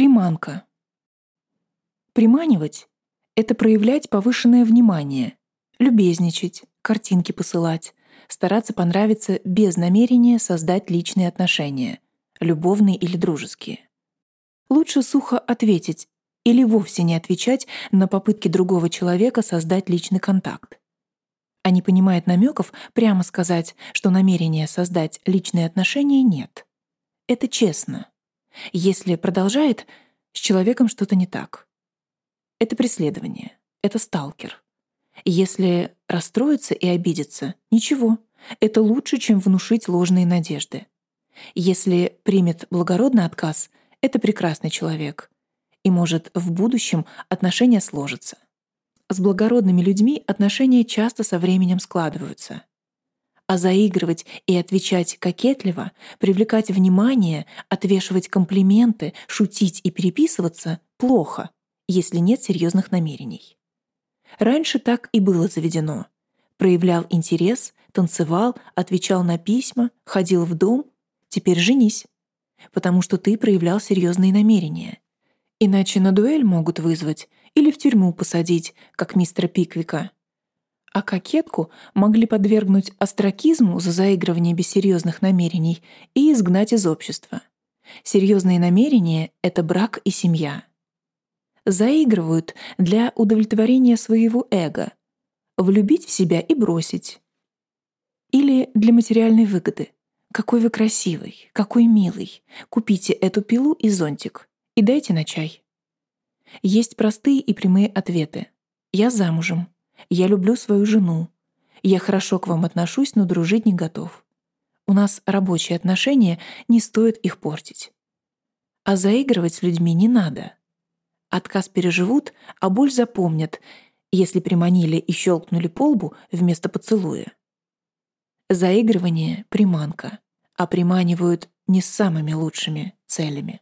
Приманка. Приманивать — это проявлять повышенное внимание, любезничать, картинки посылать, стараться понравиться без намерения создать личные отношения, любовные или дружеские. Лучше сухо ответить или вовсе не отвечать на попытки другого человека создать личный контакт. А не понимает намеков, прямо сказать, что намерения создать личные отношения нет. Это честно. Если продолжает, с человеком что-то не так. Это преследование, это сталкер. Если расстроится и обидится, ничего, это лучше, чем внушить ложные надежды. Если примет благородный отказ, это прекрасный человек. И, может, в будущем отношения сложатся. С благородными людьми отношения часто со временем складываются. А заигрывать и отвечать кокетливо, привлекать внимание, отвешивать комплименты, шутить и переписываться — плохо, если нет серьезных намерений. Раньше так и было заведено. Проявлял интерес, танцевал, отвечал на письма, ходил в дом. Теперь женись. Потому что ты проявлял серьезные намерения. Иначе на дуэль могут вызвать или в тюрьму посадить, как мистера Пиквика. А кокетку могли подвергнуть остракизму за заигрывание без серьезных намерений и изгнать из общества. Серьезные намерения — это брак и семья. Заигрывают для удовлетворения своего эго, влюбить в себя и бросить. Или для материальной выгоды. Какой вы красивый, какой милый. Купите эту пилу и зонтик и дайте на чай. Есть простые и прямые ответы. Я замужем. Я люблю свою жену. Я хорошо к вам отношусь, но дружить не готов. У нас рабочие отношения, не стоит их портить. А заигрывать с людьми не надо. Отказ переживут, а боль запомнят, если приманили и щелкнули по лбу вместо поцелуя. Заигрывание — приманка, а приманивают не с самыми лучшими целями.